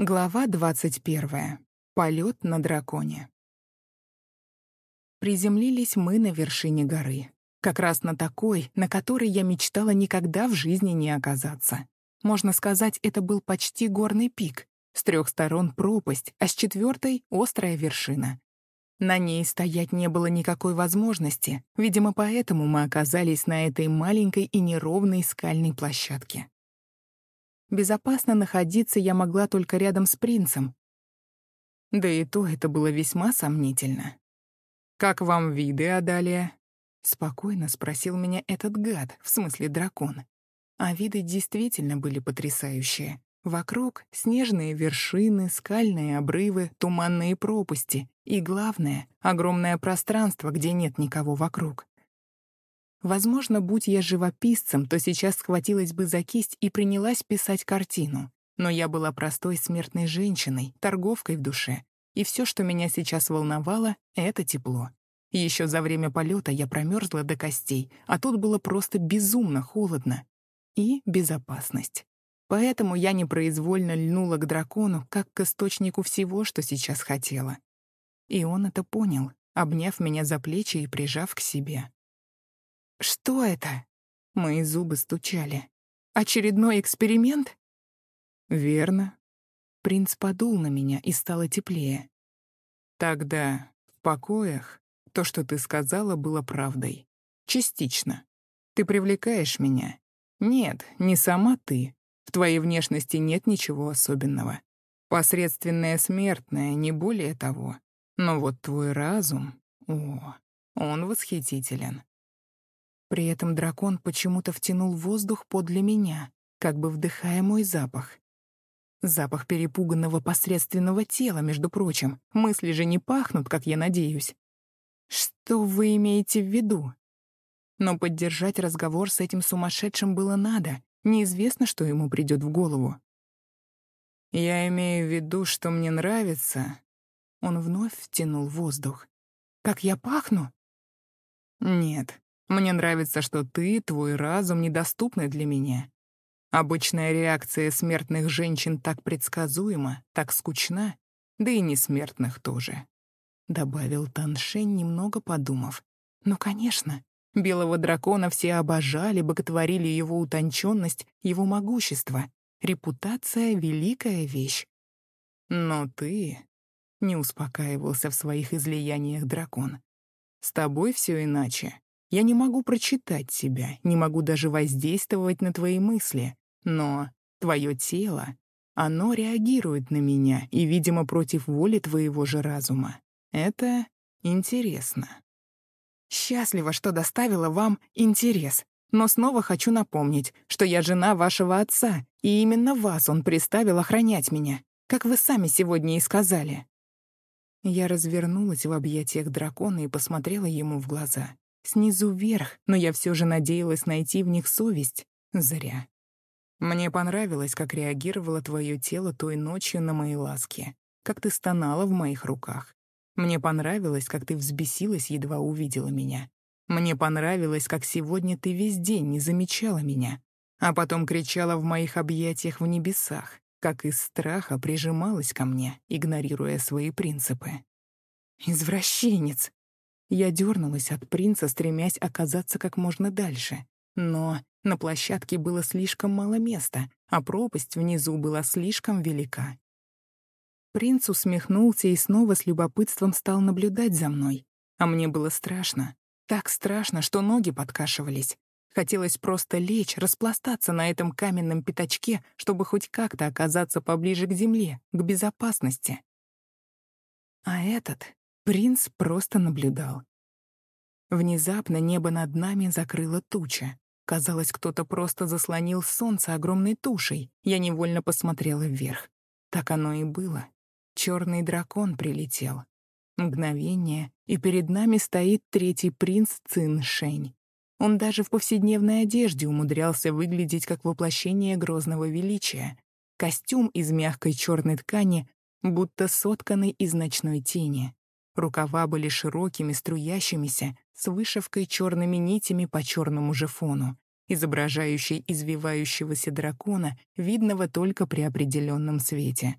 Глава 21. Полет на драконе. Приземлились мы на вершине горы. Как раз на такой, на которой я мечтала никогда в жизни не оказаться. Можно сказать, это был почти горный пик. С трех сторон пропасть, а с четвертой — острая вершина. На ней стоять не было никакой возможности, видимо, поэтому мы оказались на этой маленькой и неровной скальной площадке. Безопасно находиться я могла только рядом с принцем. Да и то это было весьма сомнительно. «Как вам виды, Адалия?» — спокойно спросил меня этот гад, в смысле дракон. А виды действительно были потрясающие. Вокруг — снежные вершины, скальные обрывы, туманные пропасти и, главное, огромное пространство, где нет никого вокруг. Возможно, будь я живописцем, то сейчас схватилась бы за кисть и принялась писать картину. Но я была простой смертной женщиной, торговкой в душе. И все, что меня сейчас волновало, — это тепло. Еще за время полета я промерзла до костей, а тут было просто безумно холодно. И безопасность. Поэтому я непроизвольно льнула к дракону, как к источнику всего, что сейчас хотела. И он это понял, обняв меня за плечи и прижав к себе. Что это? Мои зубы стучали. Очередной эксперимент? Верно. Принц подул на меня и стало теплее. Тогда в покоях то, что ты сказала, было правдой. Частично. Ты привлекаешь меня. Нет, не сама ты. В твоей внешности нет ничего особенного. Посредственная смертная, не более того. Но вот твой разум... О, он восхитителен. При этом дракон почему-то втянул воздух подле меня, как бы вдыхая мой запах. Запах перепуганного посредственного тела, между прочим. Мысли же не пахнут, как я надеюсь. Что вы имеете в виду? Но поддержать разговор с этим сумасшедшим было надо. Неизвестно, что ему придет в голову. «Я имею в виду, что мне нравится...» Он вновь втянул воздух. «Как я пахну?» «Нет, мне нравится, что ты, твой разум недоступны для меня. Обычная реакция смертных женщин так предсказуема, так скучна, да и несмертных тоже. Добавил Таншень, немного подумав. Ну, конечно, белого дракона все обожали, боготворили его утонченность, его могущество. Репутация — великая вещь. Но ты не успокаивался в своих излияниях дракон. С тобой все иначе. Я не могу прочитать тебя, не могу даже воздействовать на твои мысли, но твое тело, оно реагирует на меня и, видимо, против воли твоего же разума. Это интересно. Счастлива, что доставила вам интерес, но снова хочу напомнить, что я жена вашего отца, и именно вас он приставил охранять меня, как вы сами сегодня и сказали. Я развернулась в объятиях дракона и посмотрела ему в глаза снизу вверх, но я все же надеялась найти в них совесть. Зря. Мне понравилось, как реагировало твое тело той ночью на мои ласки, как ты стонала в моих руках. Мне понравилось, как ты взбесилась, едва увидела меня. Мне понравилось, как сегодня ты весь день не замечала меня, а потом кричала в моих объятиях в небесах, как из страха прижималась ко мне, игнорируя свои принципы. «Извращенец!» Я дернулась от принца, стремясь оказаться как можно дальше. Но на площадке было слишком мало места, а пропасть внизу была слишком велика. Принц усмехнулся и снова с любопытством стал наблюдать за мной. А мне было страшно. Так страшно, что ноги подкашивались. Хотелось просто лечь, распластаться на этом каменном пятачке, чтобы хоть как-то оказаться поближе к земле, к безопасности. А этот Принц просто наблюдал. Внезапно небо над нами закрыло туча. Казалось, кто-то просто заслонил солнце огромной тушей. Я невольно посмотрела вверх. Так оно и было. Черный дракон прилетел. Мгновение, и перед нами стоит третий принц Цин Шень. Он даже в повседневной одежде умудрялся выглядеть как воплощение грозного величия. Костюм из мягкой черной ткани, будто сотканный из ночной тени. Рукава были широкими, струящимися, с вышивкой черными нитями по черному же фону, изображающей извивающегося дракона, видного только при определенном свете.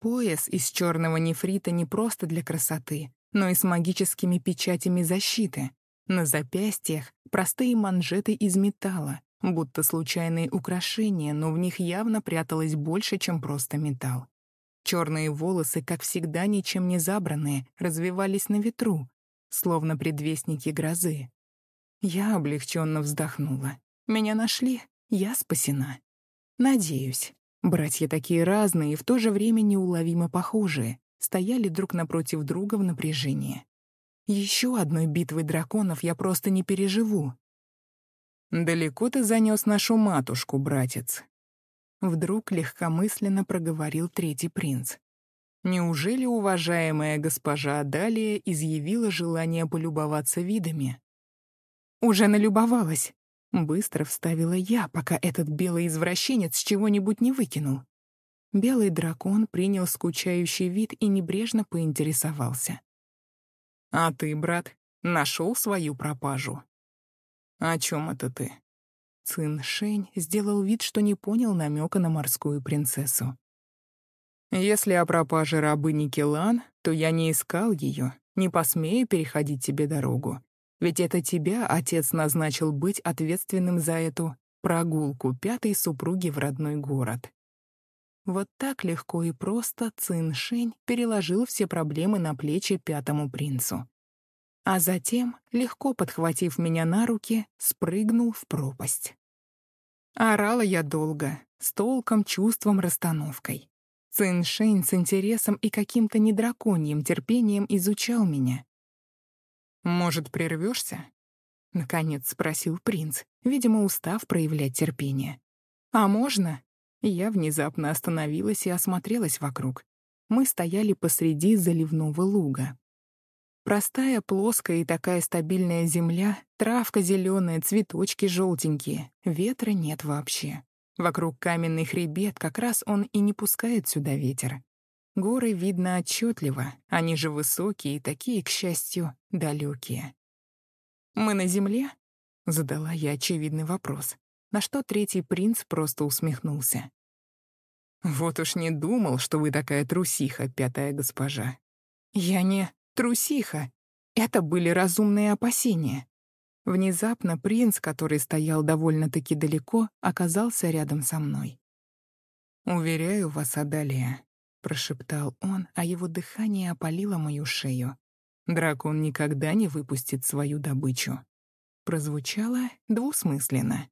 Пояс из черного нефрита не просто для красоты, но и с магическими печатями защиты. На запястьях простые манжеты из металла, будто случайные украшения, но в них явно пряталось больше, чем просто металл. Черные волосы, как всегда ничем не забранные, развивались на ветру, словно предвестники грозы. Я облегченно вздохнула. Меня нашли, я спасена. Надеюсь. Братья такие разные и в то же время неуловимо похожие, стояли друг напротив друга в напряжении. Еще одной битвы драконов я просто не переживу. «Далеко ты занес нашу матушку, братец?» Вдруг легкомысленно проговорил третий принц. Неужели уважаемая госпожа Адалия изъявила желание полюбоваться видами? «Уже налюбовалась», — быстро вставила я, пока этот белый извращенец чего-нибудь не выкинул. Белый дракон принял скучающий вид и небрежно поинтересовался. «А ты, брат, нашел свою пропажу?» «О чем это ты?» Цин Шень сделал вид, что не понял намека на морскую принцессу. «Если о пропаже рабыни Келан, то я не искал ее, не посмею переходить тебе дорогу. Ведь это тебя отец назначил быть ответственным за эту прогулку пятой супруги в родной город». Вот так легко и просто Цин Шень переложил все проблемы на плечи пятому принцу а затем, легко подхватив меня на руки, спрыгнул в пропасть. Орала я долго, с толком, чувством, расстановкой. Циншень с интересом и каким-то недраконьим терпением изучал меня. «Может, прервешься? наконец спросил принц, видимо, устав проявлять терпение. «А можно?» Я внезапно остановилась и осмотрелась вокруг. Мы стояли посреди заливного луга. Простая, плоская и такая стабильная земля, травка зеленая, цветочки желтенькие, ветра нет вообще. Вокруг каменный хребет, как раз он и не пускает сюда ветер. Горы видно отчетливо, они же высокие и такие, к счастью, далекие. «Мы на земле?» — задала я очевидный вопрос, на что третий принц просто усмехнулся. «Вот уж не думал, что вы такая трусиха, пятая госпожа. Я не...» Трусиха. Это были разумные опасения. Внезапно принц, который стоял довольно-таки далеко, оказался рядом со мной. «Уверяю вас, Адалия», — прошептал он, а его дыхание опалило мою шею. «Дракон никогда не выпустит свою добычу». Прозвучало двусмысленно.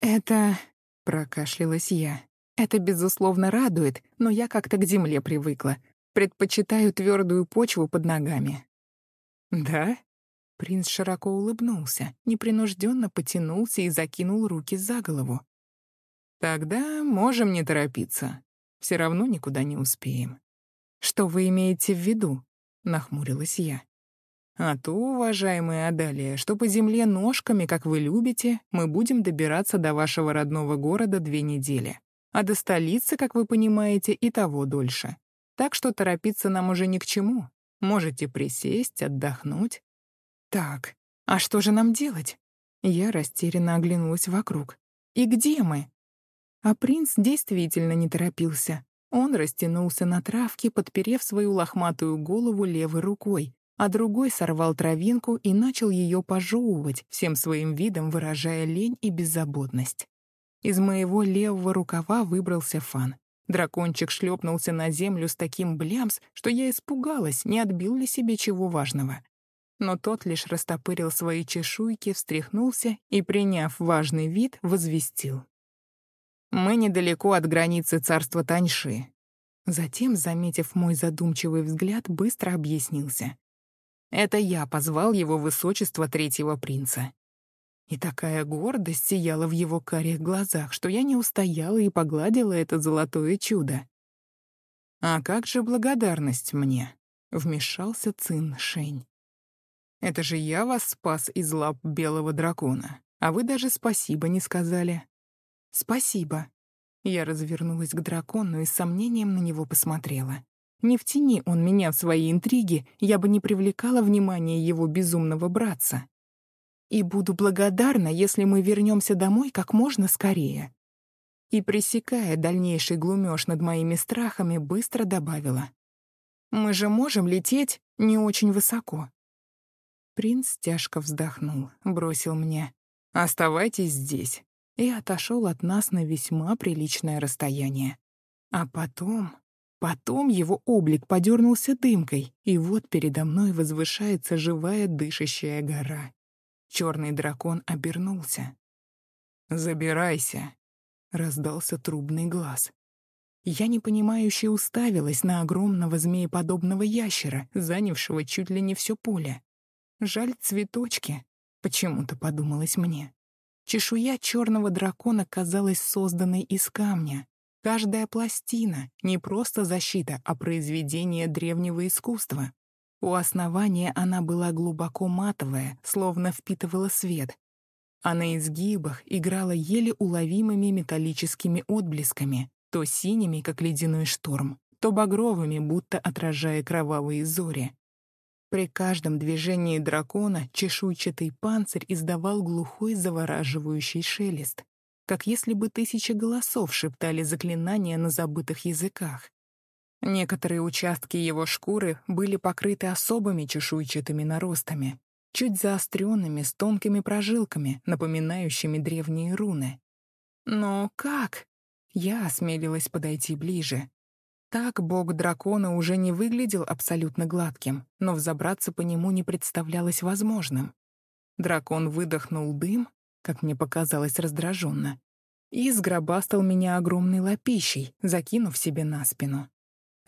«Это...» — прокашлялась я. «Это, безусловно, радует, но я как-то к земле привыкла. Предпочитаю твердую почву под ногами». «Да?» Принц широко улыбнулся, непринужденно потянулся и закинул руки за голову. «Тогда можем не торопиться. Все равно никуда не успеем». «Что вы имеете в виду?» — нахмурилась я. «А то, уважаемая Адалия, что по земле ножками, как вы любите, мы будем добираться до вашего родного города две недели. А до столицы, как вы понимаете, и того дольше. Так что торопиться нам уже ни к чему. Можете присесть, отдохнуть. Так, а что же нам делать? Я растерянно оглянулась вокруг. И где мы? А принц действительно не торопился. Он растянулся на травке, подперев свою лохматую голову левой рукой, а другой сорвал травинку и начал ее пожевывать, всем своим видом выражая лень и беззаботность. Из моего левого рукава выбрался фан. Дракончик шлепнулся на землю с таким блямс, что я испугалась, не отбил ли себе чего важного. Но тот лишь растопырил свои чешуйки, встряхнулся и, приняв важный вид, возвестил. «Мы недалеко от границы царства Таньши». Затем, заметив мой задумчивый взгляд, быстро объяснился. «Это я позвал его высочество третьего принца. И такая гордость сияла в его карих глазах, что я не устояла и погладила это золотое чудо. «А как же благодарность мне?» — вмешался Цин Шень. «Это же я вас спас из лап белого дракона, а вы даже спасибо не сказали». «Спасибо». Я развернулась к дракону и с сомнением на него посмотрела. Не втяни он меня в свои интриги, я бы не привлекала внимания его безумного братца и буду благодарна, если мы вернемся домой как можно скорее. и, пресекая дальнейший глумеж над моими страхами, быстро добавила. «Мы же можем лететь не очень высоко». Принц тяжко вздохнул, бросил мне. «Оставайтесь здесь», и отошел от нас на весьма приличное расстояние. А потом... Потом его облик подернулся дымкой, и вот передо мной возвышается живая дышащая гора. Черный дракон обернулся. «Забирайся», — раздался трубный глаз. Я непонимающе уставилась на огромного змееподобного ящера, занявшего чуть ли не все поле. Жаль цветочки, почему-то подумалось мне. Чешуя черного дракона казалась созданной из камня, Каждая пластина — не просто защита, а произведение древнего искусства. У основания она была глубоко матовая, словно впитывала свет, а на изгибах играла еле уловимыми металлическими отблесками, то синими, как ледяной шторм, то багровыми, будто отражая кровавые зори. При каждом движении дракона чешуйчатый панцирь издавал глухой завораживающий шелест как если бы тысячи голосов шептали заклинания на забытых языках. Некоторые участки его шкуры были покрыты особыми чешуйчатыми наростами, чуть заостренными, с тонкими прожилками, напоминающими древние руны. Но как? Я осмелилась подойти ближе. Так бог дракона уже не выглядел абсолютно гладким, но взобраться по нему не представлялось возможным. Дракон выдохнул дым, как мне показалось раздраженно, и сгробастал меня огромной лапищей, закинув себе на спину.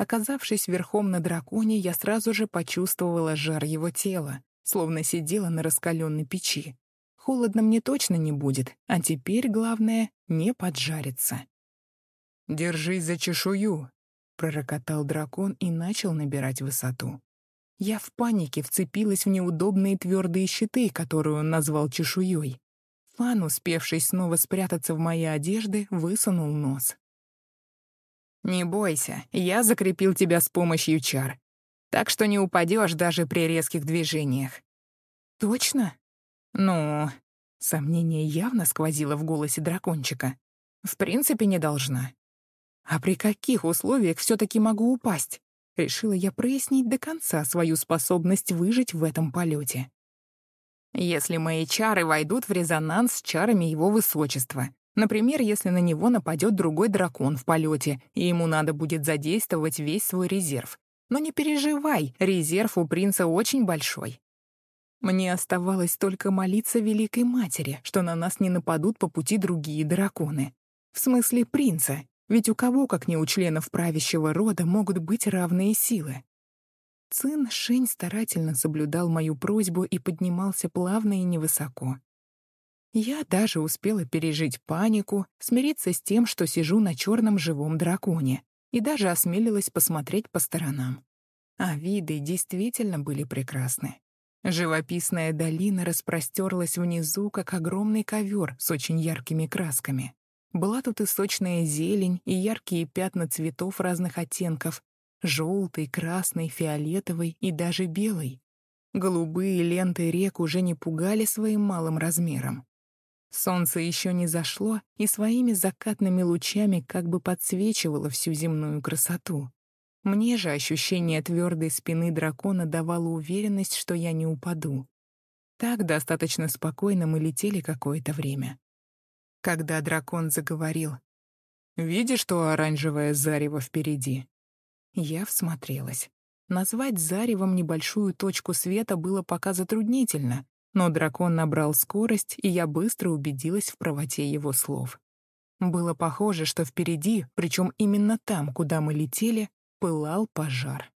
Оказавшись верхом на драконе, я сразу же почувствовала жар его тела, словно сидела на раскаленной печи. Холодно мне точно не будет, а теперь главное — не поджариться. «Держись за чешую», — пророкотал дракон и начал набирать высоту. Я в панике вцепилась в неудобные твердые щиты, которые он назвал чешуей. Фан, успевший снова спрятаться в мои одежды, высунул нос. «Не бойся, я закрепил тебя с помощью чар, так что не упадешь даже при резких движениях». «Точно?» «Ну...» Сомнение явно сквозило в голосе дракончика. «В принципе, не должна». «А при каких условиях все таки могу упасть?» Решила я прояснить до конца свою способность выжить в этом полете. Если мои чары войдут в резонанс с чарами его высочества. Например, если на него нападет другой дракон в полете, и ему надо будет задействовать весь свой резерв. Но не переживай, резерв у принца очень большой. Мне оставалось только молиться Великой Матери, что на нас не нападут по пути другие драконы. В смысле принца, ведь у кого, как не у членов правящего рода, могут быть равные силы? Цин Шень старательно соблюдал мою просьбу и поднимался плавно и невысоко. Я даже успела пережить панику, смириться с тем, что сижу на черном живом драконе, и даже осмелилась посмотреть по сторонам. А виды действительно были прекрасны. Живописная долина распростерлась внизу, как огромный ковер с очень яркими красками. Была тут и сочная зелень, и яркие пятна цветов разных оттенков, Желтый, красный, фиолетовый и даже белый. Голубые ленты рек уже не пугали своим малым размером. Солнце еще не зашло и своими закатными лучами как бы подсвечивало всю земную красоту. Мне же ощущение твердой спины дракона давало уверенность, что я не упаду. Так достаточно спокойно мы летели какое-то время. Когда дракон заговорил, «Видишь то оранжевое зарево впереди? Я всмотрелась. Назвать заревом небольшую точку света было пока затруднительно, но дракон набрал скорость, и я быстро убедилась в правоте его слов. Было похоже, что впереди, причем именно там, куда мы летели, пылал пожар.